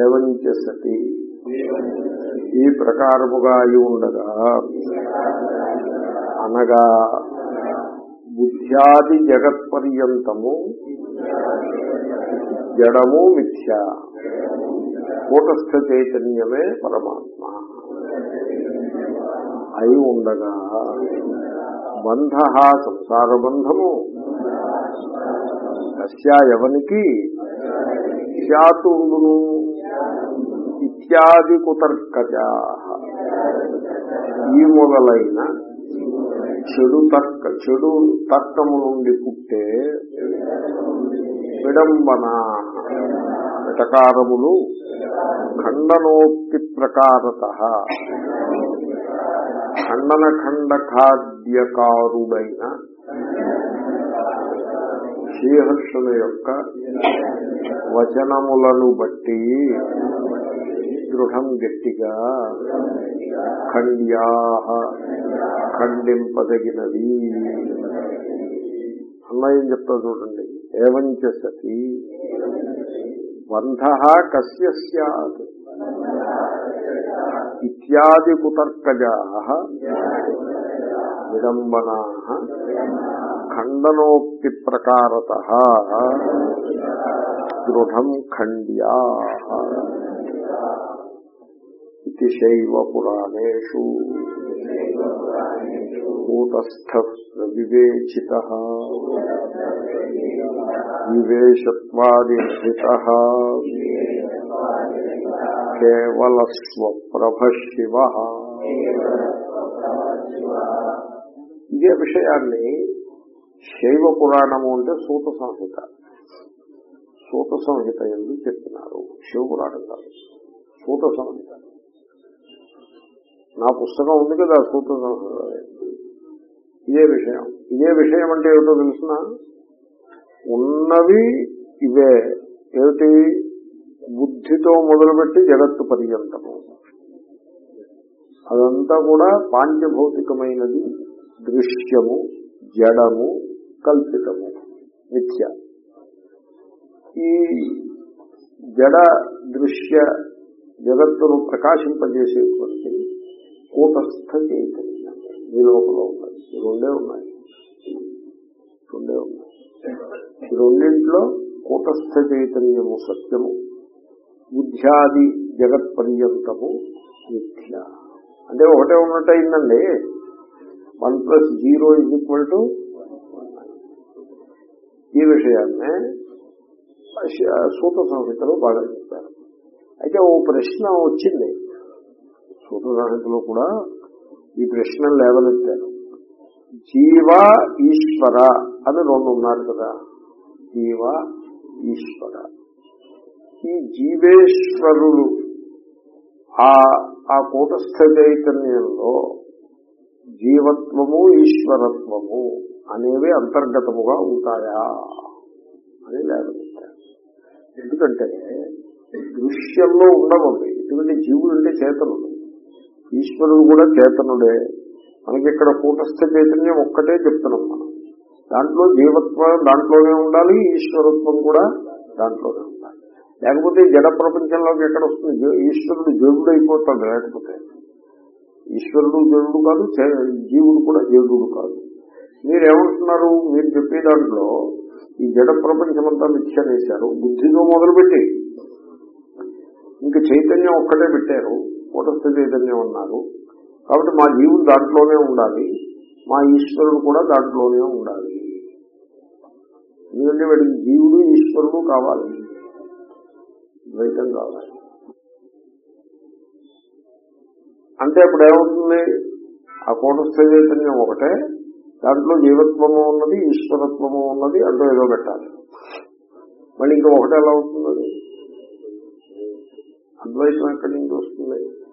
ఏవంచ సతి ఈ ప్రకారముగా అయి ఉండగా అనగా బుద్ధ్యాది జగత్పర్యంతము జడము మిథ్య. కూటస్థ చైతన్యమే పరమాత్మ. అయి ఉండగా బంధ సంసార బంధము. తస్యా ఎవనికి? శాతుండును ఇత్యాది కుతర్కజా ఈ మొదలైన చెడు తర్క చెడు తర్కము నుండి పుట్టే విడంబన విటకారములు ఖండనోక్తి ప్రకారత. ఖండన ఖండ ఖాద్యకారుడైన శ్రీహర్షుల యొక్క వచనములను బట్టి దృఢం గట్టిగా ఖండ్యా ఖండింపదగినది. అన్నయం చెప్తా చూడండి. ఏవంచ సతి బంధ కస్య సత్ ఇత్యాది కుతర్కజా విడంబనా ఖండనోక్తి ప్రకారత దృఢం ఖండ్యా ఇది శైవ పురాణేషు కూటస్థ వివేచిత వివేశత్వాదిహిత కేవల స్వప్రభ శివ ఇదే విషయాన్ని శైవ పురాణము అంటే సూత సంహిత. సూత సంహిత ఎందుకు చెప్తున్నారు? శివపురాణం కాదు. సూత సంహిత. నా పుస్తకం ఉంది కదా సూత్ర ఇదే విషయం. ఇదే విషయం అంటే ఏమిటో తెలుసిన? ఉన్నవి ఇవే. ఏమిటి? బుద్ధితో మొదలుపెట్టి జగత్తు పర్యంతము. అదంతా కూడా పాంచభౌతికమైనది దృశ్యము జడము కల్పితము నిత్య ఈ జడ దృశ్య జగత్తును ప్రకాశింపజేసేటువంటి కూటస్థ చైతన్యం. ఈ లోపల ఉన్నది ఈ రెండే ఉన్నాయి. రెండే ఉన్నాయి. ఈ రెండింటిలో కూటస్థ చైతన్యము సత్యము. బుద్ధ్యాది జగత్ పర్యంతము మిథ్య. అంటే ఒకటే ఉన్నట్టు అయిందండి one plus zero is equal to ఈ విషయాన్నే సూత సంహితలో బాగా చెప్పారు. అయితే ఓ ప్రశ్న వచ్చింది. సూత కూడా ఈ ప్రశ్న లేవనెత్తారు జీవ ఈశ్వర అని రెండు ఉన్నారు కదా. జీవ ఈశ్వర. ఈ జీవేశ్వరులు ఆ ఆ కూటస్థ చైతన్యంలో జీవత్వము ఈశ్వరత్వము అనేవి అంతర్గతముగా ఉంటాయా అని లేవనెత్తారు ఎందుకంటే దృశ్యంలో ఉండవండి. ఇటువంటి జీవులు అంటే చేతలు ఈశ్వరుడు కూడా చేతనుడే. మనకి ఇక్కడ కూటస్థ చైతన్యం ఒక్కటే చెప్తున్నాం మనం. దాంట్లో జీవత్వం దాంట్లోనే ఉండాలి ఈశ్వరత్వం కూడా దాంట్లోనే ఉండాలి. లేకపోతే జడ ప్రపంచంలోకి ఎక్కడ వస్తుంది? ఈశ్వరుడు జడుడు అయిపోతాడు లేకపోతే. ఈశ్వరుడు జడుడు కాదు జీవుడు కూడా జడుడు కాదు. మీరేమంటున్నారు? మీరు చెప్పే దాంట్లో ఈ జడ ప్రపంచం అంతా వేశారు బుద్ధితో మొదలుపెట్టి. ఇంకా చైతన్యం ఒక్కటే పెట్టారు. కూటస్థ చైతన్యం ఉన్నారు. కాబట్టి మా జీవుడు దాంట్లోనే ఉండాలి. మా ఈశ్వరుడు కూడా దాంట్లోనే ఉండాలి. ఎందుకంటే వాడికి జీవుడు ఈశ్వరుడు కావాలి. ద్వైతం కావాలి. అంటే ఇప్పుడు ఏమవుతుంది? ఆ కూటస్థ చైతన్యం ఒకటే. దాంట్లో జీవత్వము ఉన్నది ఈశ్వరత్వము ఉన్నది అంటూ ఏదో పెట్టాలి. మళ్ళీ ఇంకా ఒకటే ఎలా అవుతుంది? అద్వైతం ఎక్కడి నుంచి వస్తుంది?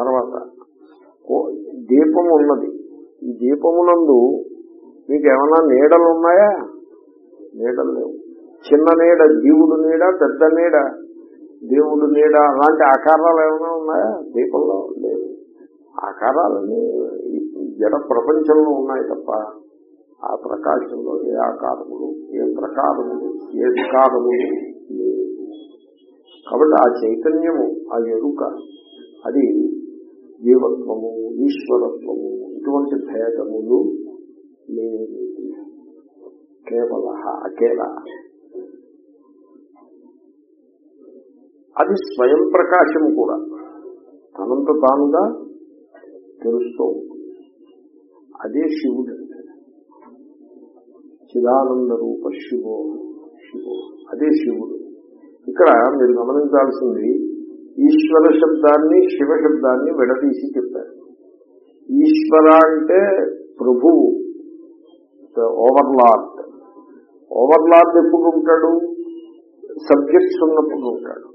తర్వాత దీపం ఉన్నది. ఈ దీపమునందు మీకు ఏమైనా నీడలు ఉన్నాయా నీడలు లేవు. చిన్న నీడ జీవుడు నీడ పెద్ద నీడ దేవుడు నీడ అలాంటి ఆకారాలు ఏమైనా ఉన్నాయా? దీపంలో లేవు. ఆకారాలన్నీ జడ ప్రపంచంలో ఉన్నాయి తప్ప ఆ ప్రకాశంలో ఏ ఆకారములు ఏ ప్రకారములు ఏ వికారములు లేవు. కాబట్టి ఆ చైతన్యము ఆ ఎరుక అది జీవత్వము ఈశ్వరత్వము ఇటువంటి భేదములు లేనిది కేవల అకేల. అది స్వయం ప్రకాశము కూడా. తనంత తానుగా తెలుస్తూ ఉంటుంది. అదే శివుడు. చిదానంద రూప శివో శివో. అదే శివుడు. ఇక్కడ మీరు గమనించాల్సింది ఈశ్వర శబ్దాన్ని శివ శబ్దాన్ని విడదీసి చెప్పారు. ఈశ్వర అంటే ప్రభువు ఓవర్లార్డ్ ఓవర్లార్డ్ ఎప్పుడు ఉంటాడు? సబ్జెక్ట్స్ ఉన్నప్పుడు ఉంటాడు.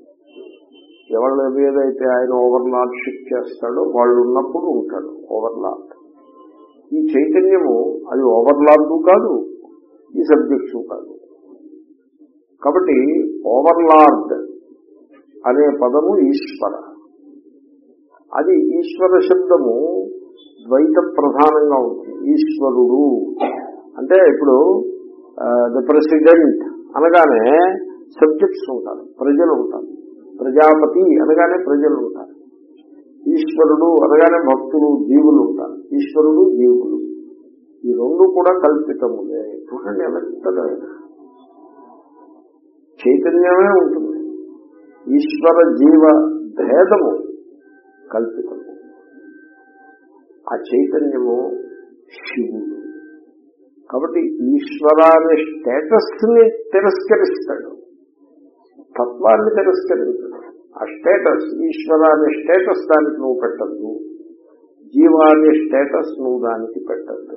ఎవరి ఏదైతే ఆయన ఓవర్లార్డ్ షిఫ్ట్ చేస్తాడో వాళ్ళు ఉన్నప్పుడు ఉంటాడు ఓవర్లార్డ్ ఈ చైతన్యము అది ఓవర్లార్డు కాదు ఈ సబ్జెక్ట్స్ కాదు. కాబట్టి ఓవర్లార్డ్ అనే పదము ఈశ్వర. అది ఈశ్వర శబ్దము ద్వైత ప్రధానంగా ఉంటుంది ఈశ్వరుడు. అంటే ఇప్పుడు ద ప్రెసిడెంట్ అనగానే సబ్జెక్ట్స్ ఉంటారు ప్రజలు ఉంటారు. ప్రజాపతి అనగానే ప్రజలు ఉంటారు. ఈశ్వరుడు అనగానే భక్తులు జీవులు ఉంటారు. ఈశ్వరుడు జీవులు. ఈ రెండు కూడా కల్పితములే. చూడండి ఎంత చైతన్యమే ఉంటుంది. ఈశ్వర జీవ భేదము కల్పితము. ఆ చైతన్యము శివుడు. కాబట్టి ఈశ్వర అనే స్టేటస్ని తిరస్కరిస్తాడు. తత్వాన్ని తిరస్కరించడు. ఆ స్టేటస్ ఈశ్వర అనే స్టేటస్ దానికి నువ్వు పెట్టద్దు. జీవ అనే స్టేటస్ నువ్వు దానికి పెట్టద్దు.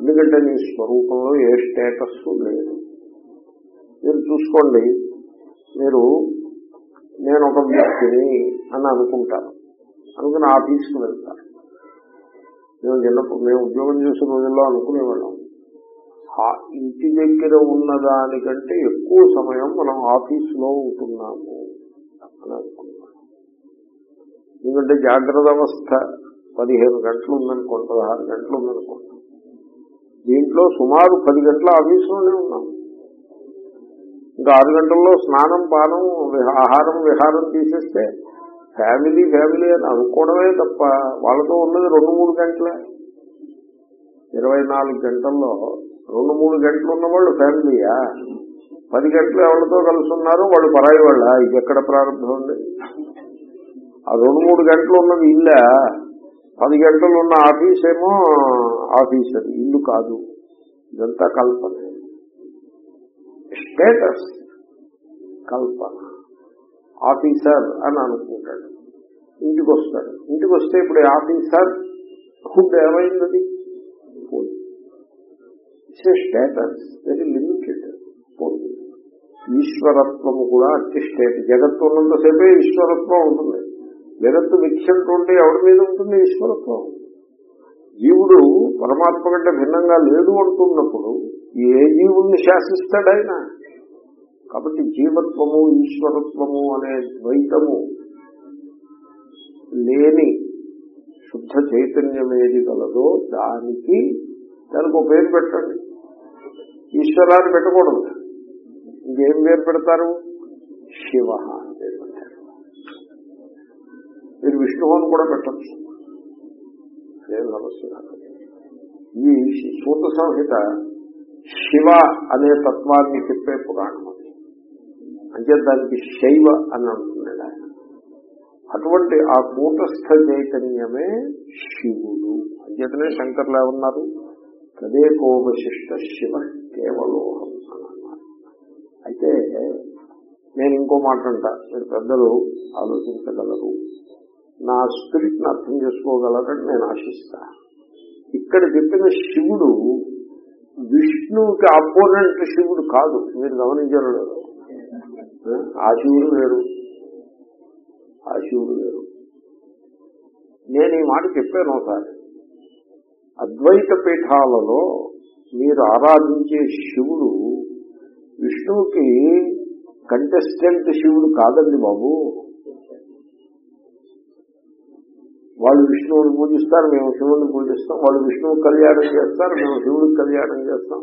ఎందుకంటే నీ స్వరూపంలో ఏ స్టేటస్ లేదు. మీరు చూసుకోండి మీరు నేను ఒక వ్యక్తిని అని అనుకుంటాను. అనుకుని ఆఫీస్కి వెళ్తాను. మేము చిన్నప్పుడు మేము ఉద్యోగం చేసే రోజుల్లో అనుకునేవాళ్ళం. ఆ ఇంటి దగ్గర ఉన్న దానికంటే ఎక్కువ సమయం మనం ఆఫీసులో ఉంటున్నాము అని అనుకున్నాం ఎందుకంటే జాగ్రత్త అవస్థ పదిహేను గంటలు ఉందనుకోండి పదహారు గంటలు ఉందనుకోండి. దీంట్లో సుమారు పది గంటల ఆఫీసులోనే ఉన్నాం ఇంకా ఆరు గంటల్లో స్నానం పానం ఆహారం విహారం తీసేస్తే ఫ్యామిలీ ఫ్యామిలీ అని అనుకోవడమే తప్ప వాళ్ళతో ఉన్నది రెండు మూడు గంటలే. ఇరవై నాలుగు గంటల్లో రెండు మూడు గంటలు ఉన్న వాళ్ళు ఫ్యామిలీయా? పది గంటలు ఎవరితో కలిసి ఉన్నారు? వాళ్ళు పరాయి వాళ్ళ? ఇది ఎక్కడ ప్రారంభం ఉంది ఆ రెండు మూడు గంటలు ఉన్నది ఇల్లా? పది గంటలు ఉన్న ఆఫీస్ ఏమో ఆఫీస్ అది ఇల్లు కాదు. ఇదంతా కల్పనే. స్టేటస్. కల్పన ఆఫీసర్ అని అనుకుంటాడు. ఇంటికి వస్తాడు ఇంటికి వస్తే ఇప్పుడు ఆఫీసర్ ఫుడ్ ఏమైంది? స్టేటస్ వెరీ లిమిటెడ్ పోయింది ఈశ్వరత్వము కూడా అట్టి స్టేట్ జగత్తు ఉన్నంతసేపే ఈశ్వరత్వం ఉంటుంది. జగత్తు మిథ్యంతో ఉంటే ఎవరి మీద ఉంటుంది ఈశ్వరత్వం? జీవుడు పరమాత్మ కంటే భిన్నంగా లేదు అంటున్నప్పుడు ఏ జీవుణ్ణి శాసిస్తాడు ఆయన? కాబట్టి జీవత్వము ఈశ్వరత్వము అనే ద్వైతము లేని శుద్ధ చైతన్యం ఏది కలదో దానికి దానికి ఒక పేరు పెట్టండి. ఈశ్వరాన్ని పెట్టకూడదు. ఇంకేం పేరు పెడతారు? శివ అని పేరు పెట్టారు. మీరు విష్ణువుని కూడా పెట్టచ్చు. ఏం సమస్య ఈ సూత సంహిత శివ అనే తత్వాన్ని చెప్పే పురాణం. అంటే దానికి శైవ అని అంటున్నాడు ఆయన. అటువంటి ఆ కూటస్థ చైతన్యమే శివుడు. అంచేతనే శంకర్లు ఏమన్నారు? తదేకోవశిష్ట శివ కేవలోహం అని అన్నారు. అయితే నేను ఇంకో మాట అంటా. మీరు పెద్దలు ఆలోచించగలరు. నా స్పిరిట్ని అర్థం చేసుకోగలరని నేను ఆశిస్తా. ఇక్కడ చెప్పిన శివుడు విష్ణువుకి అపోనెంట్ శివుడు కాదు. మీరు గమనించారు ఆ శివుడు వేరు. ఆ శివుడు వేరు. నేను ఈ మాట చెప్పాను ఒకసారి. అద్వైత పీఠాలలో మీరు ఆరాధించే శివుడు విష్ణువుకి కంటెస్టెంట్ శివుడు కాదండి బాబు. వాళ్ళు విష్ణువుని పూజిస్తారు మేము శివుడిని పూజిస్తాం. వాళ్ళు విష్ణువు కళ్యాణం చేస్తారు మేము శివుడికి కళ్యాణం చేస్తాం.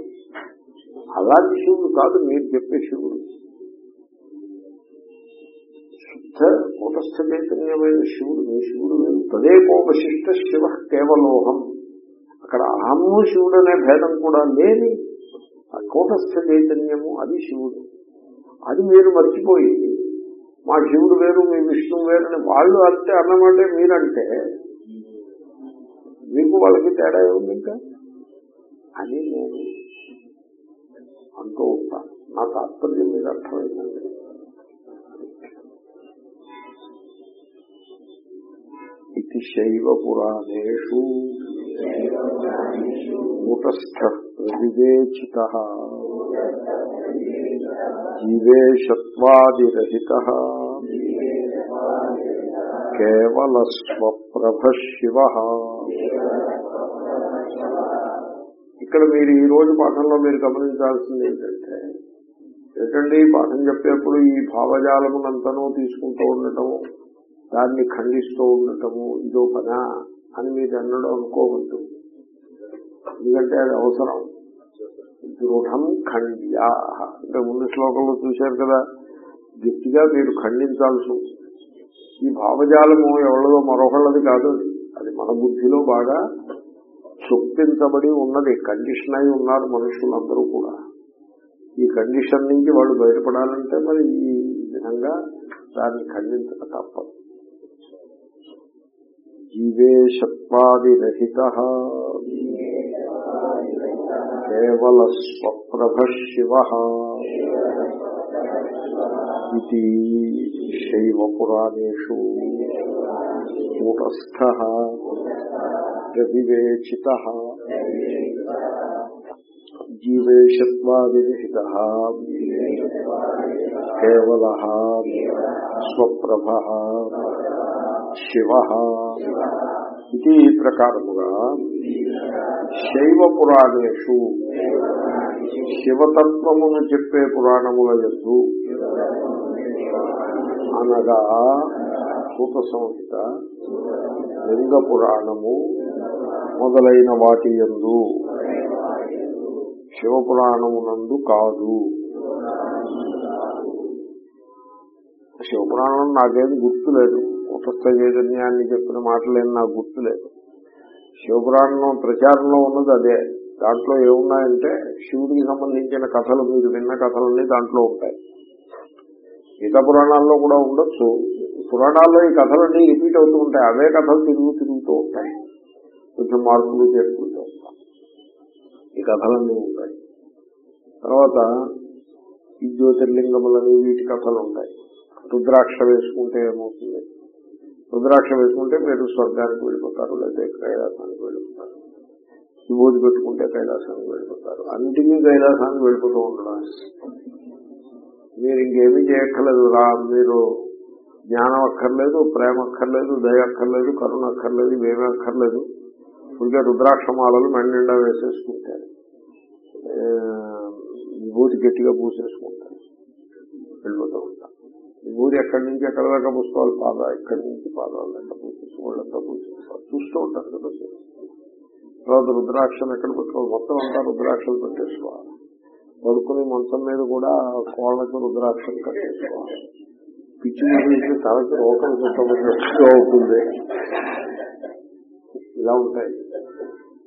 అలాంటి శివుడు కాదు మీరు చెప్పే శివుడు. శుద్ధ కూటస్థ చైతన్యమైన శివుడు నీ శివుడు వేరు. తదేకోపశిష్ట శివ కేవలోహం. అక్కడ అహము శివుడు అనే భేదం కూడా లేని ఆ కూటస్థ చైతన్యము అది శివుడు. అది మీరు మర్చిపోయి మా శివుడు వేరు మీ విష్ణువు వేరు అని వాళ్ళు అంటే అన్నమాట మీరంటే మీకు వాళ్ళకి తేడా ఏముంది ఇంకా? అని నేను అంటూ ఉంటాను. నా తాత్పర్యం మీరు అర్థమైందండి. ఇది శైవ పురాణేషు కూటస్థ వివేచిత జీవేశత్వాదిరహిత కేవల స్వప్రభ శివ ఇక్కడ మీరు ఈ రోజు పాఠంలో మీరు గమనించాల్సింది ఏంటంటే ఏంటంటే పాఠం చెప్పేప్పుడు ఈ భావజాలమునంతనూ తీసుకుంటూ ఉండటం దాన్ని ఖండిస్తూ ఉండటము ఇదో పనా అని మీరు అన్నడం అనుకోవద్దు. ఎందుకంటే అది అవసరం. దృఢం ఖండ్యా. అంటే ముందు శ్లోకంలో చూశారు కదా గట్టిగా మీరు ఖండించాల్సి ఉంటుంది ఈ భావజాలము ఎవరిదో మరొకళ్ళది కాదు అది. అది మన బుద్ధిలో బాగా చొప్పించబడి ఉన్నది కండిషన్ అయి ఉన్నారు మనుషులందరూ కూడా. ఈ కండిషన్ నుంచి వాళ్ళు బయటపడాలంటే మరి ఈ విధంగా దాన్ని ఖండించక తప్పదు. జీవేశత్వాదిరహిత కేవల స్వప్రభ శివ ఇది శైవ పురాణేషు కూటస్థ వివేచిత జీవేశత్వాదిరహిత కేవల స్వప్రభ శివ ఇది ఈ ప్రకారముగా శైవ పురాణేషు శివతత్వమును చెప్పే పురాణముల ఎందు అనగా సూత సంహిత లింగ పురాణము మొదలైన వాటి ఎందు శివపురాణమునందు కాదు. శివపురాణం నాకేం గుర్తులేదు. ఉపస్థ చైతన్యాన్ని చెప్పిన మాటలేం నాకు గుర్తులేదు. శివపురాణం ప్రచారంలో ఉన్నది అదే. దాంట్లో ఏమున్నాయంటే శివుడికి సంబంధించిన కథలు మీరు విన్న కథలన్నీ దాంట్లో ఉంటాయి. మిగతా పురాణాల్లో కూడా ఉండొచ్చు. పురాణాల్లో ఈ కథలన్నీ రిపీట్ అవుతూ ఉంటాయి. అవే కథలు తిరుగు తిరుగుతూ ఉంటాయి. కొంచెం మార్పులు చేసుకుంటూ ఉంటాయి. ఈ కథలన్నీ ఉంటాయి. తర్వాత ఈ జ్యోతిర్లింగములని వీటి కథలు ఉంటాయి. రుద్రాక్ష వేసుకుంటే ఏమవుతుంది? రుద్రాక్ష వేసుకుంటే మీరు స్వర్గానికి వెళ్ళిపోతారు లేదా కైలాసానికి వెళ్ళిపోతారు. విభూతి పెట్టుకుంటే కైలాసానికి వెళ్ళిపోతారు. అన్నిటినీ కైలాసానికి వెళ్ళిపోతూ ఉండడం మీరు ఇంకేమీ చేయక్కర్లేదు. రా మీరు జ్ఞానం అక్కర్లేదు ప్రేమ అక్కర్లేదు దయ అక్కర్లేదు కరుణ అక్కర్లేదు ఇవేమీ అక్కర్లేదు. ఇంకా రుద్రాక్షమాలలు మెండిండా వేసేసుకుంటారు. విభూతి గట్టిగా పూసేసుకుంటారు. విభూతి ఎక్కడి నుంచి ఎక్కడ దాకా పుస్తకాలు? పాద ఎక్కడి నుంచి? పాదాలు దాకా పూసేసి చూస్తూ ఉంటారు కదా తర్వాత రుద్రాక్షను ఎక్కడ పెట్టుకోవాలి మొత్తం అంతా రుద్రాక్షలు పెట్టేసుకోవాలి. పడుకుని మంచం మీద కూడా కోళ్ళకు రుద్రాక్షలు కట్టేసుకోవాలి. పిచ్చి మీద తలకి రోకం చుట్టబడినట్టుగా అవుతుంది ఇలా ఉంటాయి.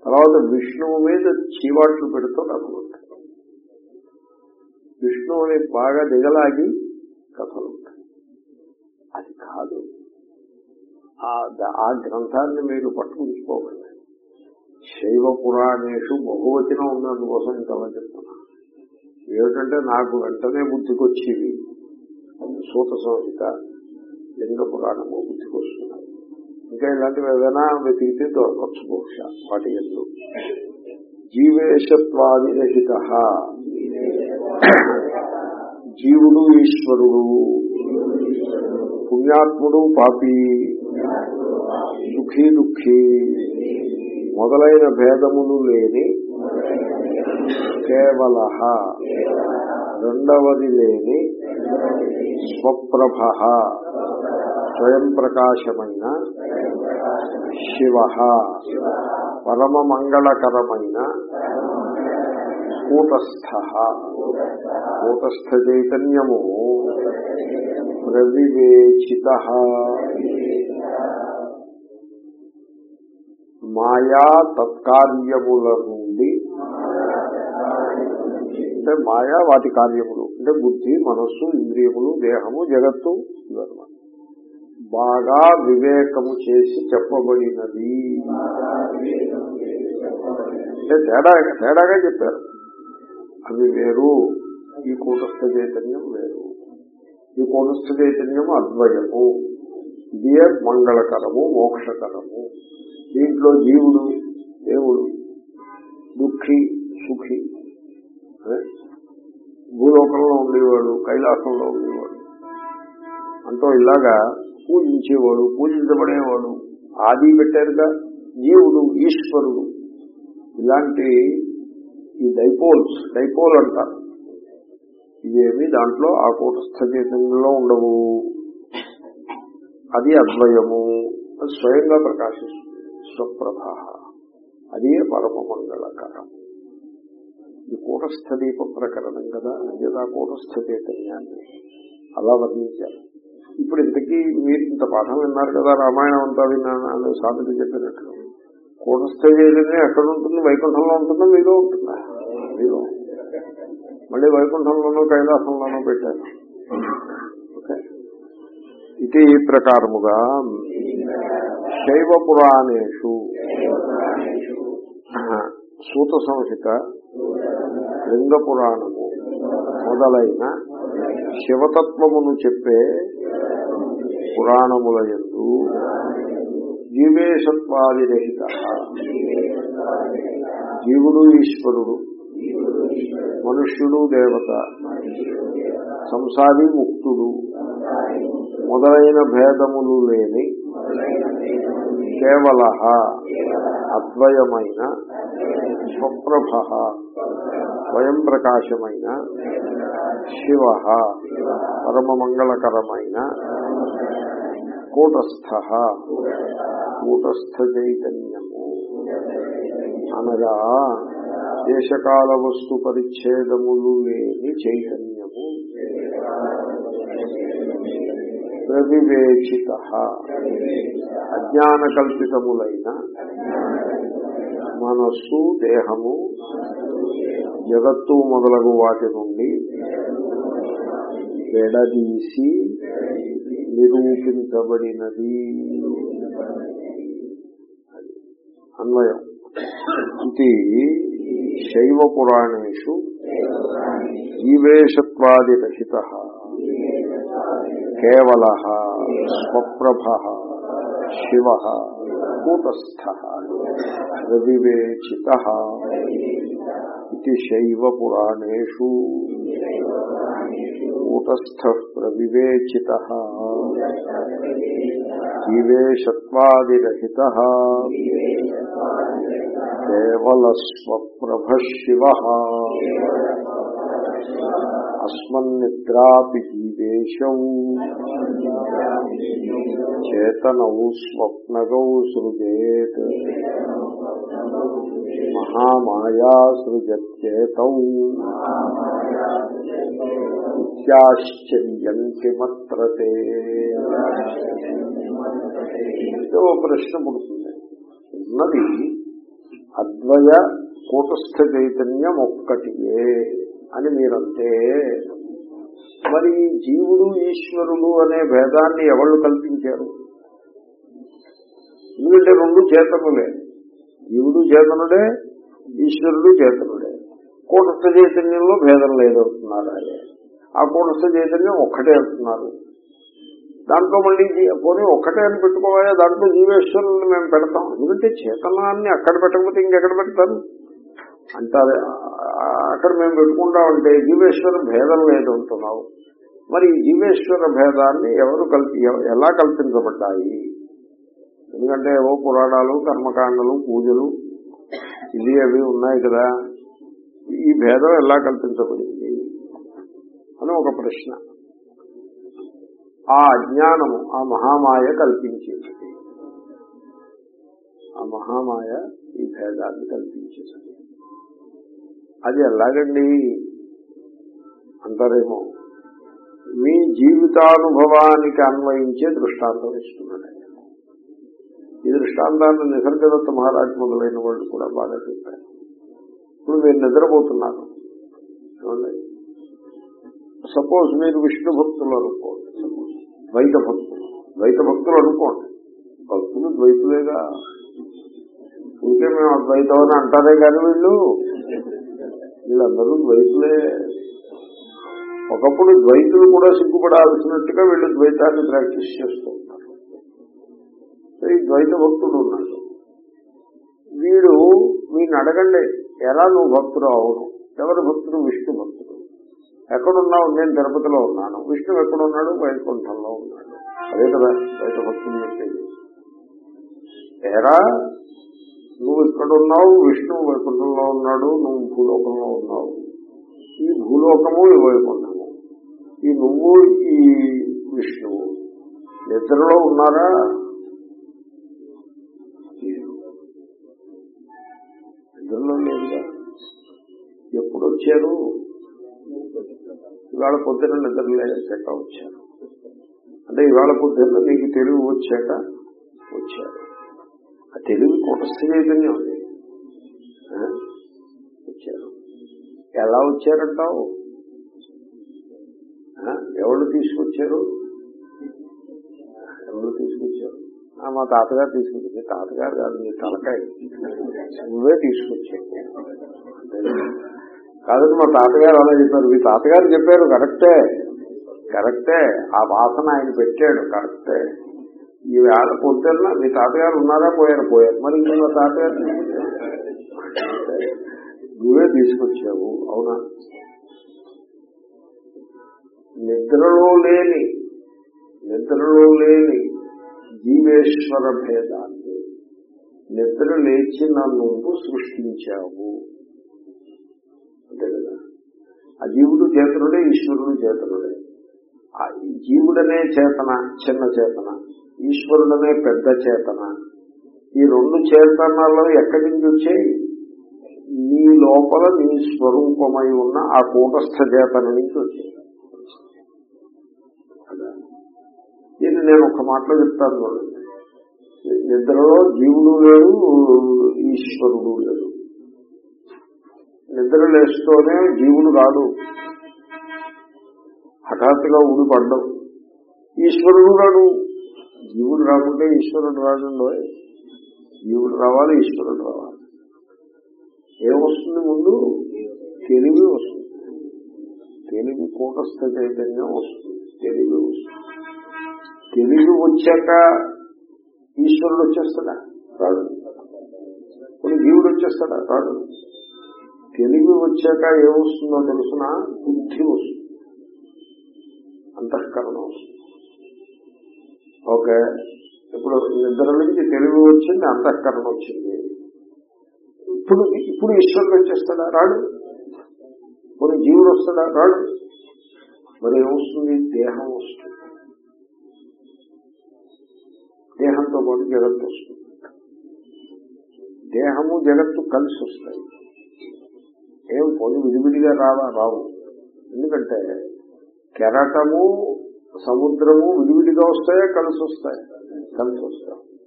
తర్వాత విష్ణువు మీద చీవాట్లు పెడుతూ నాకు ఉంటాయి విష్ణువుని బాగా దిగలాగి కథలు ఉంటాయి. అది కాదు. ఆ గ్రంథాన్ని మీరు పట్టుకుంచుకోవాలి శైవ పురాణేషు బహువచనం ఉన్నందుకోసం ఇంతలా చెప్తున్నా. ఏమిటంటే నాకు వెంటనే బుద్ధికొచ్చేవి సూత సంహిత లింగ పురాణము బుద్ధికొస్తున్నాయి ఇంకా ఇలాంటివి ఏదైనా వెతికితే దొరకచ్చు బహుశా వాటి ఎందు. జీవేశత్వాదిరహిత జీవుడు ఈశ్వరుడు. పుణ్యాత్ముడు పాపి. దుఃఖీ దుఃఖీ. మొదలైన భేదములు లేని కేవల రెండవది లేని స్వప్రభ స్వయం ప్రకాశమైన శివ పరమ మంగళకరమైన కూటస్థ కూటస్థ చైతన్యము. ప్రవివేచిత. మాయా తత్కార్యముల నుండి అంటే మాయా వాటి కార్యములు అంటే బుద్ధి మనస్సు ఇంద్రియములు దేహము జగత్తు ఇవన్నమాట బాగా వివేకము చేసి చెప్పబడినది. అంటే తేడా తేడాగా చెప్పారు. అవి వేరు. ఈ కూటస్థ చైతన్యం ఈ కూటస్థ చైతన్యము అద్వయము. ఇదే మంగళకరము మోక్షకరము. దీంట్లో జీవుడు దేవుడు దుఃఖి సుఖి భూలోకంలో ఉండేవాడు కైలాసంలో ఉండేవాడు. అంటూ ఇలాగా పూజించేవాడు పూజించబడేవాడు. ఆది పెట్టారుగా జీవుడు ఈశ్వరుడు. ఇలాంటి ఈ డైపోల్స్ డైపోల్ అంటారు. ఇవేమి దాంట్లో ఆ కూటస్థ చైతన్యంలో ఉండవు. అది అద్వయము. అది స్వయంగా ప్రకాశిస్తుంది. స్వప్రభ అది పరమమంగళకరం. ఇది కూటస్థ దీప ప్రకరణం కదా. అంచేత కూటస్థ చైతన్యాన్ని అలా వర్ణించారు. ఇప్పుడు ఇంతకీ మీరు ఇంత పాఠం విన్నారు కదా రామాయణం అంతా విన్నాను అనే సామెత చెప్పినట్లు. కూటస్థ చైతన్యం ఎక్కడ ఉంటుంది? వైకుంఠంలో ఉంటుందో? మీలో ఉంటుందా? మీలో మళ్ళీ వైకుంఠంలోనూ కైలాసంలోనూ పెట్టారు ఇది ఈ ప్రకారముగా శైవ పురాణేషు సూత సంహిత లింగ పురాణము మొదలైన శివతత్వమును చెప్పే పురాణముల ఎందు జీవేశత్వాదిరహిత జీవుడు ఈశ్వరుడు మనుష్యుడు దేవత సంసారి ముక్తుడు మొదలైన భేదములు లేని కేవల అద్వయమైన స్వప్రభ స్వయం ప్రకాశమైన శివ పరమమంగళకరమైన కూటస్థ కూటస్థ చైతన్యము అనగా దేశకాల వస్తు పరిచ్ఛేదములు లేని చైతన్యము. ప్రవివేచిత. అజ్ఞాన కల్పితములైన మనస్సు దేహము జగత్తు మొదలగు వాటి నుండి వెడదీసి నిరూపించబడినది. అన్వయం. ఇది శైవ పురాణేషు జీవేశత్వాదిరహిత కేవల స్వప్రభ శివ కూటస్థ రవివేచిత ఇది శైవ పురాణేషు కూటస్థ ప్రవివేచిత జీవేశత్వాదిరహిత కేవల స్వప్రభ శివ అస్మన్నిద్రాపి జీవేశౌ చేతనౌ స్వప్నగౌ సృజేత్ మహామాయా సృజత్యేతౌ ఇత్యాశ్చర్యంతి మత్రతే ప్రశ్న పుడుతుంది ఉన్నది అద్వయ కూటస్థ చైతన్యం ఒక్కటియే అని మీరంటే మరి జీవుడు ఈశ్వరుడు అనే భేదాన్ని ఎవళ్ళు కల్పించారు? ఎందుకంటే రెండు చేతనులే. జీవుడు చేతనుడే ఈశ్వరుడు చేతనుడే. కూటస్థ చైతన్యంలో భేదం లేదవుతున్నారు ఆ కూటస్థ చైతన్యం ఒక్కటే అంటున్నారు. దాంట్లో మళ్ళీ పోనీ ఒక్కటే అని పెట్టుకోవాలి దాంట్లో జీవేశ్వరుల్ని మేము పెడతాం. ఎందుకంటే చేతనాన్ని అక్కడ పెట్టకపోతే ఇంకెక్కడ పెడతారు? అంటారు అక్కడ మేము పెట్టుకుంటామంటే జీవేశ్వర భేదం లేదు అంటున్నావు. మరి జీవేశ్వర భేదాన్ని ఎవరు కల్పి ఎలా కల్పించబడ్డాయి? ఎందుకంటే ఏవో పురాణాలు కర్మకాండలు పూజలు ఇవి అవి ఉన్నాయి కదా. ఈ భేదం ఎలా కల్పించబడింది? అని ఒక ప్రశ్న. ఆ అజ్ఞానము ఆ మహామాయ కల్పించేసింది. ఆ మహామాయ ఈ భేదాన్ని కల్పించేసింది. అది ఎలాగండి? అంటారేమో మీ జీవితానుభవానికి అన్వయించే దృష్టాంతం ఇస్తున్నాడు ఈ దృష్టాంతాన్ని నిసర్గదత్త మహారాజ్ మొదలైన వాళ్ళు కూడా బాగా చెప్పారు. ఇప్పుడు మీరు నిద్రపోతున్నారు. సపోజ్ మీరు విష్ణు భక్తులు అనుకోండి. ద్వైత భక్తులు ద్వైత భక్తులు అనుకోండి. భక్తులు ద్వైతులేగా. ఇంకే మేము అద్వైతం అని అంటారే కానీ వీళ్ళు. వీళ్ళందరూ ద్వైతులే. ఒకప్పుడు ద్వైతులు కూడా సిగ్గుపడాల్సినట్టుగా వీళ్ళు ద్వైతాన్ని ప్రాక్టీస్ చేస్తూ ఉంటారు. సో ఈ ద్వైత భక్తుడు ఉన్నాడు. వీడు వీడిని అడగండి ఎలా నువ్వు భక్తుడు అవును? ఎవరు భక్తుడు? విష్ణు భక్తుడు. ఎక్కడున్నావు? నేను తిరుపతిలో ఉన్నాను. విష్ణు ఎక్కడున్నాడు? వైకుంఠంలో అదే కదా బయట భక్తులు చెప్పేది నువ్వు ఇక్కడ ఉన్నావు విష్ణువు వైకుంఠంలో ఉన్నాడు నువ్వు భూలోకంలో ఉన్నావు. ఈ భూలోకము ఈ వైకుంఠము. ఈ నువ్వు ఈ విష్ణువు. నిద్రలో ఉన్నారా? నిద్రలో లేదుగా ఎప్పుడు వచ్చారు? ఇవాళ పొద్దున నిద్రలే సెట్ వచ్చారు అంటే ఇవాళ పొద్దున్న నీకు తెలివి వచ్చాక వచ్చారు. ఆ తెలివి కూటస్థ చైతన్యం ఉంది వచ్చారు. ఎలా వచ్చారంటావు? ఎవరు తీసుకొచ్చారు? ఎవరు తీసుకొచ్చారు? ఆ, మా తాతగారు తీసుకొచ్చింది మీ తాతగారు కాదు మీ తలకాయ. నువ్వే తీసుకొచ్చావు. కాదండి మా తాతగారు అలా చెప్పారు. మీ తాతగారు చెప్పారు కరెక్టే. కరెక్టే. ఆ వాసన ఆయన పెట్టాడు కరెక్టే. ఈ వేళ పొద్దున్న మీ తాతగారు ఉన్నారా? పోయారు పోయారు. మరి నేను తాతగారు? నువ్వే తీసుకొచ్చావు అవునా? నిద్రలో లేని నిద్రలో లేని జీవేశ్వర భేదాన్ని నిద్ర లేచిన నువ్వు సృష్టించావు. అంతే కదా? ఆ జీవుడు చేతనుడే ఈశ్వరుడు చేతుడే జీవుడనే చేతన చిన్న చేతన ఈశ్వరుడనే పెద్ద చేతన ఈ రెండు చేతనలు ఎక్కడి నుంచి వచ్చాయి? నీ లోపల నీ స్వరూపమై ఉన్న ఆ కూటస్థ చేతన నుంచి వచ్చాయి. దీన్ని నేను ఒక మాటలో చెప్తాను నిద్రలో జీవుడు లేడు ఈశ్వరుడు లేడు. నిద్ర లేస్తూనే జీవుడు రాడు. హఠాత్తుగా ఊడిపడ్డం ఈశ్వరుడు రాడు. జీవుడు రాకుంటే ఈశ్వరుడు రాడండో జీవుడు రావాలి ఈశ్వరుడు రావాలి. ఏమొస్తుంది ముందు? తెలివి వస్తుంది. తెలివి కూటస్థ చైతన్యం వస్తుంది. తెలివి వస్తుంది. తెలివి వచ్చాక ఈశ్వరుడు వచ్చేస్తాడా? రాడు. కొన్ని జీవుడు వచ్చేస్తాడా? రాడు. తెలివి వచ్చాక ఏమొస్తుందో తెలుసిన? బుద్ధి వస్తుంది. అంతఃకరణం. ఓకే. ఇప్పుడు నిద్ర నుంచి తెలివి వచ్చింది అంతఃకరణ వచ్చింది. ఇప్పుడు ఇప్పుడు ఈశ్వరుడు వచ్చేస్తాడా రాడు. కొన్ని జీవుడు వస్తాడా? రాడు. మరి ఏమొస్తుంది? దేహం వస్తుంది. దేహంతో పాటు జగత్తు వస్తుంది. దేహము జగత్తు కలిసి వస్తాయి. ఏం కొన్ని విడివిడిగా రావా? రావు. ఎందుకంటే కెరటము సముద్రము విడివిడిగా వస్తాయా కలిసి వస్తాయి? కలిసి వస్తాయి.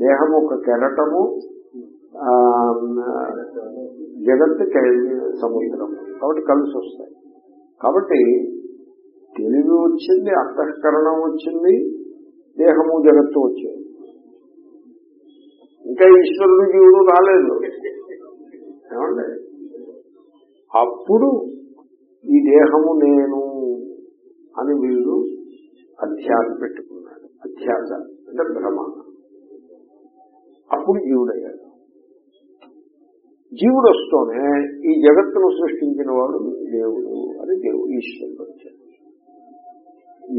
దేహం ఒక కెరటము జగత్ జగత్తు సముద్రం. కాబట్టి కలిసి వస్తాయి. కాబట్టి తెలివి వచ్చింది అంతఃకరణం వచ్చింది దేహము జగత్తు వచ్చింది. ఇంకా ఈశ్వరుడు జీవుడు రాలేదు. ఏమండి? అప్పుడు ఈ దేహము నేను అని వీళ్ళు అధ్యాస పెట్టుకున్నాడు. అధ్యాస అంటే భ్రమ. అప్పుడు జీవుడయ్యాడు. జీవుడు వస్తూనే ఈ జగత్తును సృష్టించిన వాడు దేవుడు అని దేవుడు ఈశ్వరుడు వచ్చాడు.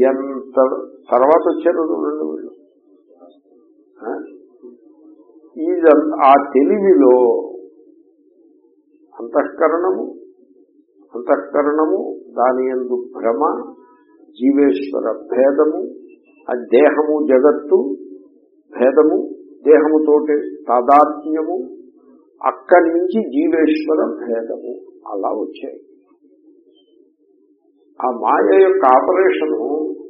ఎంత తర్వాత వచ్చారు రెండు వీళ్ళు. ఆ? ఆ తెలివిలో అంతఃకరణము అంతఃకరణము దాని ఎందు భ్రమ జీవేశ్వర భేదము ఆ దేహము జగత్తు భేదము దేహముతోటి తాదాత్మ్యము అక్కడి నుంచి జీవేశ్వర భేదము అలా వచ్చాయి. ఆ మాయ యొక్క ఆపరేషను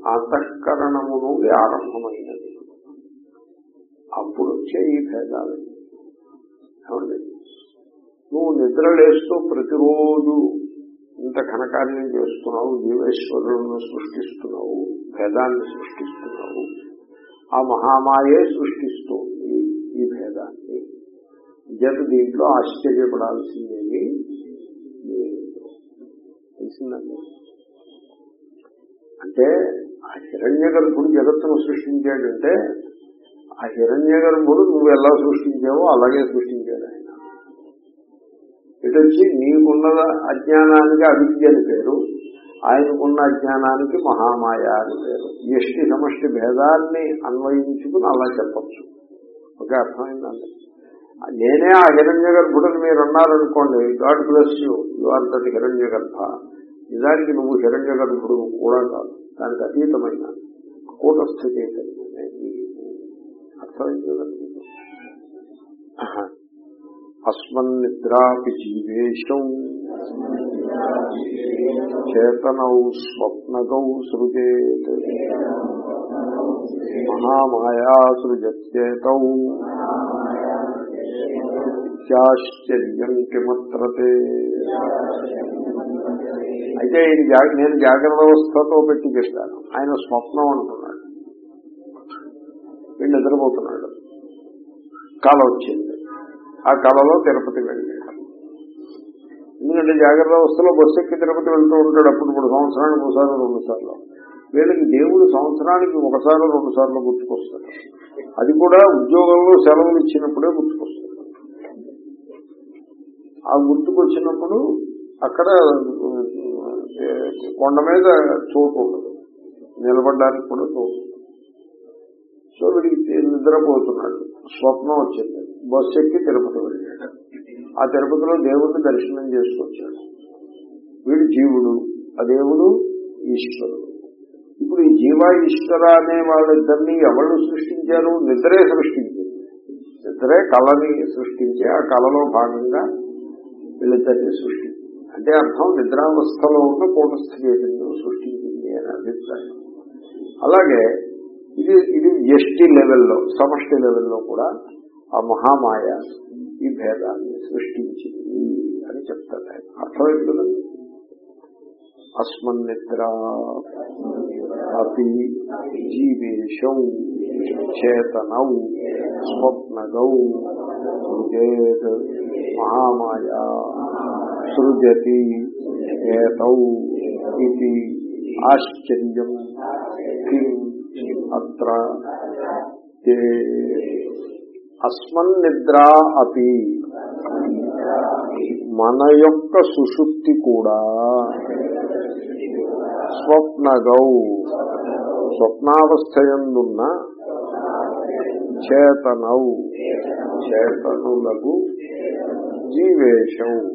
అంతఃకరణము నుండి ఆరంభమైనది. అప్పుడు వచ్చే ఈ భేదాలు నువ్వు నిద్రలేస్తూ ప్రతిరోజు ఇంత ఘనకార్యం చేస్తున్నావు జీవేశ్వరులను సృష్టిస్తున్నావు భేదాన్ని సృష్టిస్తున్నావు. ఆ మహామాయే సృష్టిస్తుంది ఈ భేదాన్ని జత దీంట్లో ఆశ్చర్యపడాల్సిందేమి తెలిసిందండి? అంటే ఆ హిరణ్య గర్భుడు జగత్తును సృష్టించాడంటే ఆ హిరణ్య గర్భుడు నువ్వు ఎలా సృష్టించావో అలాగే సృష్టించాడు ఆయన. ఇటు వచ్చి నీకున్న అజ్ఞానానికి అవిద్య అని పేరు ఆయనకున్న అజ్ఞానానికి మహామాయ అని పేరు. ఎష్టి సమష్టి భేదాన్ని అన్వయించుకుని అలా చెప్పచ్చు. ఓకే అర్థమైందండి. నేనే ఆ హిరణ్య గర్భుడని మీరు అన్నారనుకోండి God bless you you are that హిరణ్య గర్భ. నిజానికి నువ్వు హిరణ్య గర్భుడు కూడా కాదు దానికి అతీతమైన కూటస్థ చైతన్యమే నీవు. అర్థమైంది కదండి మీకు? ఆహా. అస్మన్నిద్రాపి జీవేశం చేతనౌ స్వప్నగౌ సృజేత్ మహామాయా సృజత్యేతౌ ఇత్యాశ్చర్యం కిమత్రతే అయితే ఈయన జా- నేను జాగ్రత్త వ్యవస్థతో పెట్టి చెప్పాను. ఆయన స్వప్నం అంటున్నాడు. వీళ్ళు నిద్రపోతున్నాడు. కళ వచ్చింది ఆ కళలో తిరుపతి వెళ్ళాడు ఎందుకంటే జాగ్రత్త అవస్థలో బస్సు ఎక్కి తిరుపతి వెళ్తూ ఉంటాడు అప్పుడు ఇప్పుడు సంవత్సరానికి ఒకసారి రెండు సార్లు. వీళ్ళకి దేవుడు సంవత్సరానికి ఒకసారి రెండు సార్లు గుర్తుకొస్తాడు. అది కూడా ఉద్యోగంలో సెలవులు ఇచ్చినప్పుడే గుర్తుకొస్తాడు. ఆ గుర్తుకొచ్చినప్పుడు అక్కడ కొండ మీద చోటు ఉండదు. నిలబడడానికి కూడా చోటు సో వీడికి నిద్రపోతున్నాడు. స్వప్నం వచ్చింది. బస్సు ఎక్కి తిరుపతి వెళ్ళాడు. ఆ తిరుపతిలో దేవుడిని దర్శనం చేసుకొచ్చాడు. వీడు జీవుడు ఆ దేవుడు ఈశ్వరుడు. ఇప్పుడు ఈ జీవ ఈశ్వర అనే వాళ్ళిద్దరినీ ఎవరు సృష్టించారు? నిద్రే సృష్టించింది నిద్రే కళని సృష్టించి ఆ కళలో భాగంగా వీళ్ళిద్దరిని సృష్టించింది అంటే అర్థం నిద్రావస్థలో ఉన్న కూటస్థ చైతన్యం సృష్టించింది అని అభిప్రాయం. అలాగే ఇది ఇది ఎస్టీ లెవెల్లో సమష్టి లెవెల్లో కూడా ఆ మహామాయ ఈ భేదాన్ని సృష్టించింది అని చెప్తారు. ఆయన అర్థమైంది? కదండి అస్మన్నిద్ర అపి జీవేశౌ చేతనౌ స్వప్నగౌ సృజేత్ మహామాయా సృజతి ఏతౌ ఇది ఆశ్చర్యం. కిం అత్ర తే అస్మన్నిద్రా అపి. మన యొక్క సుషుప్తి కూడా స్వప్నగౌ. స్వప్నావస్థయందున్న చేతనౌ. చేతనులకు జీవేశం.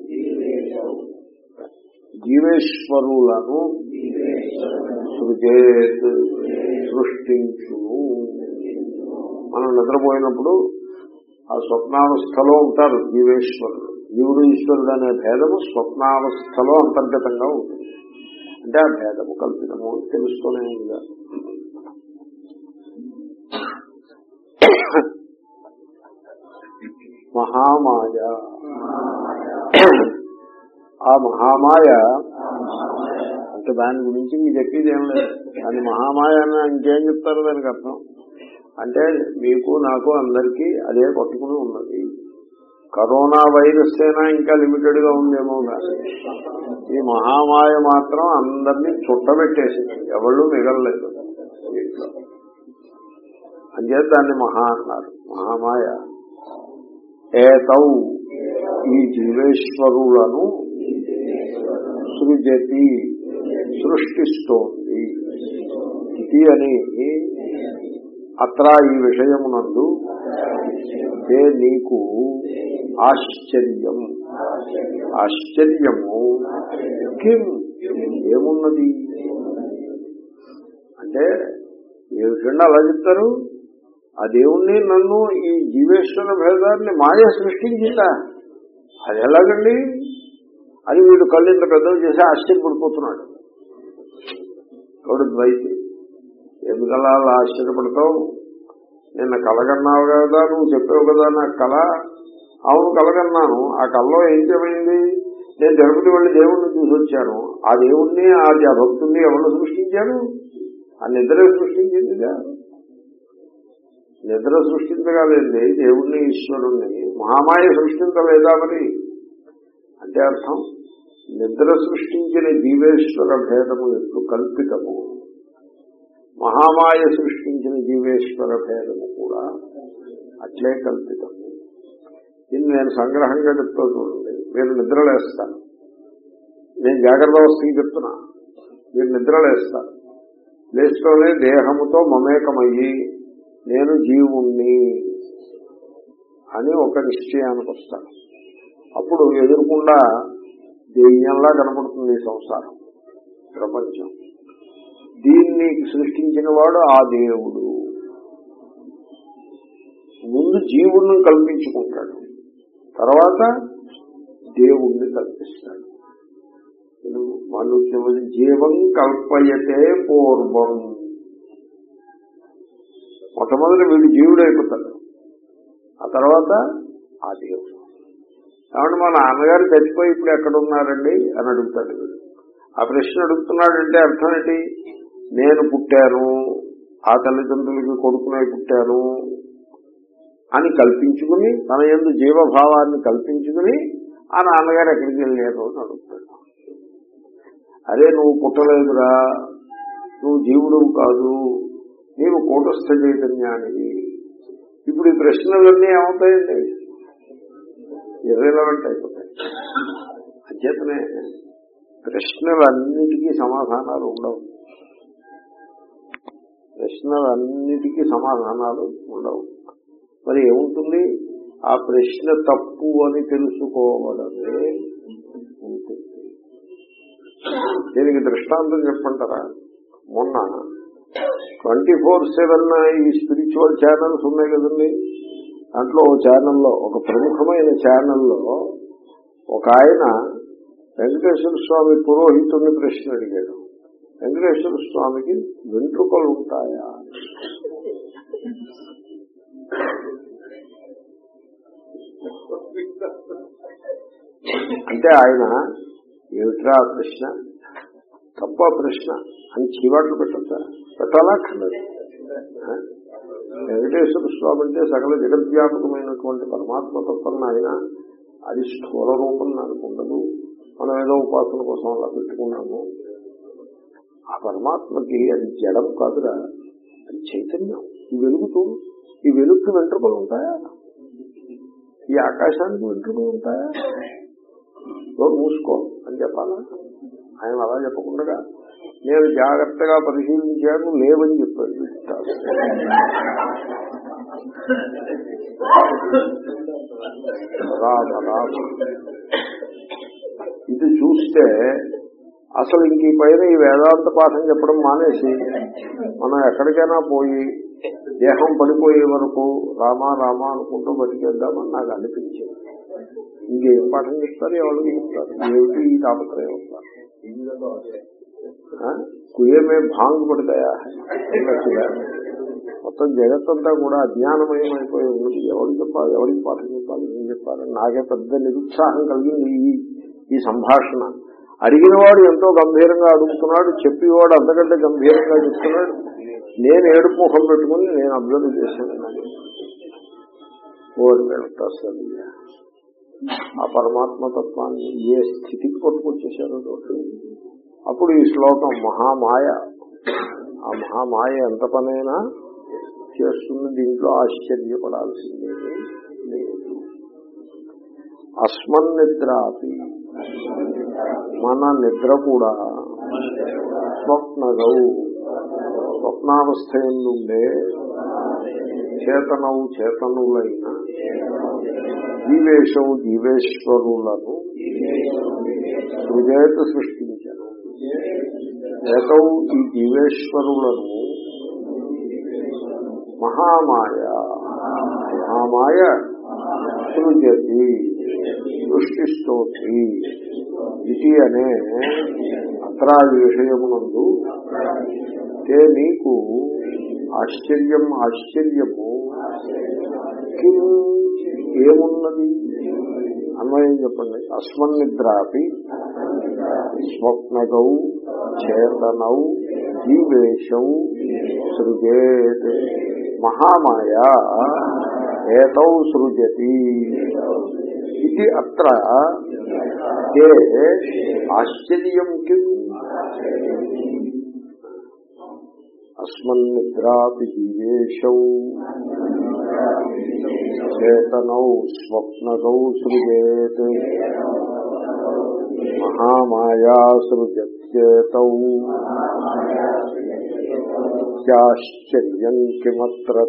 జీవేశ్వరులను సృజేత్ సృష్టించును. మనం నిద్రపోయినప్పుడు ఆ స్వప్నావస్థలో ఉంటారు జీవేశ్వరుడు. జీవుడు ఈశ్వరుడు అనే భేదము స్వప్నావస్థలో అంతర్గతంగా ఉంటుంది. అంటే ఆ భేదము కల్పితము అని తెలుస్తూనే ఉందా. మహామాయ. ఆ మహామాయ అంటే దాని గురించి మీకు చెప్పేది ఏం లేదు. దాని మహామాయ అని ఇంకేం చెప్తారు దానికి అర్థం. అంటే మీకు నాకు అందరికీ అదే పట్టుకుని ఉన్నది. కరోనా వైరస్ అయినా ఇంకా లిమిటెడ్గా ఉందేమో కానీ ఈ మహామాయ మాత్రం అందరినీ చుట్టబెట్టేసింది. ఎవళ్ళు మిగలలేదు. అంచేత దాన్ని మహా అన్నారు. మహామాయ. ఏతౌ ఈ జీవేశ్వరులను సృజతి సృష్టిస్తోంది. ఇది అని అత్ర ఈ విషయమునందు ఏ నీకు ఆశ్చర్యం? ఆశ్చర్యము కిం? ఏమున్నది? అంటే ఏ విషయంలో అలా చెప్తారు? ఆ దేవుణ్ణి నన్ను ఈ జీవేశ్వర భేదాన్ని మాయ సృష్టించిందా? అది ఎలాగండి? అని వీడు కళ్ళు ఇంత పెద్దలు చేసి ఆశ్చర్యపడిపోతున్నాడు. ఎవడు ద్వైతి? ఎందుకలా అలా ఆశ్చర్యపడతావు? నిన్న కలగన్నావు కదా నువ్వు చెప్పావు కదా నాకు కళ. అవును కలగన్నాను. ఆ కళలో ఏం చెప్పింది నేను తిరుపతి వెళ్ళి దేవుణ్ణి చూసి వచ్చాను. ఆ దేవుణ్ణి అది ఆ భక్తుణ్ణి ఎవరు సృష్టించారు? ఆ నిద్ర సృష్టించిందిగా నిద్ర సృష్టించగలేండి దేవుణ్ణి ఈశ్వరుణ్ణి. మహామాయ సృష్టించలేదా మరి? అంటే అర్థం నిద్ర సృష్టించిన జీవేశ్వర భేదము ఎట్లు కల్పితము. మహామాయ సృష్టించిన జీవేశ్వర భేదము కూడా అట్లే కల్పితం. దీన్ని నేను సంగ్రహంగా చెప్తూ చూడండి. మీరు నిద్రలేస్తాను నేను జాగ్రత్త అవస్థకి చెప్తున్నా. మీరు నిద్రలేస్తారు. లేస్తూనే దేహముతో మమేకమయ్యి నేను జీవుణ్ణి అని ఒక నిశ్చయానికి వస్తాను. అప్పుడు ఎదురుకుండా దెయ్యంలా కనపడుతుంది ఈ సంసారం. ప్రపంచం. దీన్ని సృష్టించిన వాడు ఆ దేవుడు. ముందు జీవుణ్ణి కల్పించుకుంటాడు. తర్వాత దేవుణ్ణి కల్పిస్తాడు. వాళ్ళు చివరి జీవం కల్పయతే పూర్వం. మొట్టమొదటి వీడు జీవుడు అయిపోతాడు. ఆ తర్వాత ఆ దేవుడు. కాబట్టి మా నాన్నగారు చచ్చిపోయి ఇప్పుడు ఎక్కడున్నారండి అని అడుగుతాడు వీడు. ఆ ప్రశ్న అడుగుతున్నాడంటే అర్థం ఏంటి? నేను పుట్టాను ఆ తల్లిదండ్రులకి కొడుకునే పుట్టాను అని కల్పించుకుని తన ఎందు జీవభావాన్ని కల్పించుకుని ఆ నాన్నగారు ఎక్కడికి వెళ్ళారు అని అడుగుతాడు. అరే నువ్వు పుట్టలేదురా. నువ్వు జీవుడు కాదు. నీవు కూటస్థ చైతన్యానికి ఇప్పుడు ఈ ప్రశ్నలన్నీ ఏమవుతాయండి? ఇర్రెలవెంట్ అయిపోతాయి. అధ్యతనే ప్రశ్నలన్నిటికీ సమాధానాలు ఉండవు. ప్రశ్నలన్నిటికీ సమాధానాలు ఉండవు. మరి ఏముంటుంది? ఆ ప్రశ్న తప్పు అని తెలుసుకోవడమే ఉంటుంది. దీనికి దృష్టాంతం చెప్పంటారా? మొన్న ట్వంటీ ఫోర్ సెవెన్ ఈ స్పిరిచువల్ ఛానల్స్ ఉన్నాయి కదండి. దాంట్లో ఓ ఛానల్లో ఒక ప్రముఖమైన ఛానల్లో ఒక ఆయన వెంకటేశ్వర స్వామి పురోహితుడిని ప్రశ్న అడిగాడు. వెంకటేశ్వర స్వామికి వెంట్రుకలు ఉంటాయా అంటే ఆయన ఏమిట్రా ప్రశ్న? తప్ప ప్రశ్న? అని చీవాట్లు పెట్టచ్చా పెట్టాలా? వెంకటేశ్వర స్వామి అంటే సకల జగద్వ్యాపకమైనటువంటి పరమాత్మ తప్పని ఆయన అది స్థూల రూపం నాకు ఉండదు. మనం ఏదో ఉపాసన కోసం అలా పెట్టుకున్నాము. ఆ పరమాత్మకి అది జడం కాదురా అది చైతన్యం. ఈ వెలుగుతూ ఈ వెలుగుకి వెంట్రుకలు ఉంటాయా? ఈ ఆకాశానికి వెంట్రుకలు ఉంటాయా? నోరు మూసుకో అని చెప్పాలా? ఆయన అలా చెప్పకుండా నేను జాగ్రత్తగా పరిశీలించాను లేవని చెప్పాడు. రామ రామ. ఇది చూస్తే అసలు ఇంక ఈ పైన ఈ వేదాంత పాఠం చెప్పడం మానేసి మనం ఎక్కడికైనా పోయి దేహం పడిపోయే వరకు రామా రామా అనుకుంటూ బతికేద్దామని నాకు అనిపించింది. ఇంకేం పాఠం చెప్తారు? ఎవరికి చెప్తారు? ఏమిటి ఈ తాపత్రయం? వస్తారు కుయమే భాంగ్ పడతాయా? మొత్తం జగత్తంతా కూడా అజ్ఞానమయం అయిపోయి ఉన్నది. ఎవరికి చెప్పాలి? ఎవరికి పాఠం చెప్పాలి? ఏం చెప్పాలి? నాకే పెద్ద నిరుత్సాహం కలిగింది ఈ ఈ సంభాషణ. అడిగినవాడు ఎంతో గంభీరంగా అడుగుతున్నాడు చెప్పేవాడు అంతకంటే గంభీరంగా చెప్తున్నాడు. నేను ఏడుపు ముఖం పెట్టుకుని నేను అబ్జర్వ్ చేశాను. ఓరి ఆ పరమాత్మ తత్వాన్ని ఏ స్థితికి పట్టుకొచ్చేసారో అప్పుడు ఈ శ్లోకం మహామాయ. ఆ మహామాయ ఎంత పనైనా చేస్తుంది దీంట్లో ఆశ్చర్యపడాల్సిందే లేదు. అస్మన్ మన నిద్ర కూడా స్వప్నగవు స్వప్నావస్థ నుండే చేతనవు చేతనులైన జీవేశవు జీవేశ్వరులను సృజేత సృష్టించను. చేతవు ఈ జీవేశ్వరులను మహామాయ. మహామాయ సృజతి సృష్టిస్తోంది. ఇది అనే అత్ర విషయమునందు తే నీకు ఆశ్చర్యం ఆశ్చర్యము. ఏమున్నది? అన్వయం చెప్పండి. అస్మన్ నిద్రాపి స్వప్నగౌ చేతనౌ జీవేశౌ సృజేత్. మహామాయా ఏతౌ సృజతి. ఇది అత్ర. తే ఆశ్చర్యం కిం? అస్మన్ చేతనౌ స్వప్నగౌ సృజేత్. మహామాయా సృజత్యేతౌ. ఇత్యాశ్చర్యం కిమత్ర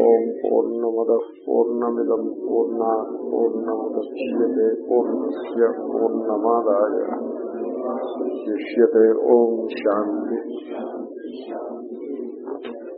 ఓం పూర్ణమద పూర్ణమిదం పూర్ణ పూర్ణముద్యే పూర్ణస్ పూర్ణమాదాయ శిష్యతే ఓం శాంతి.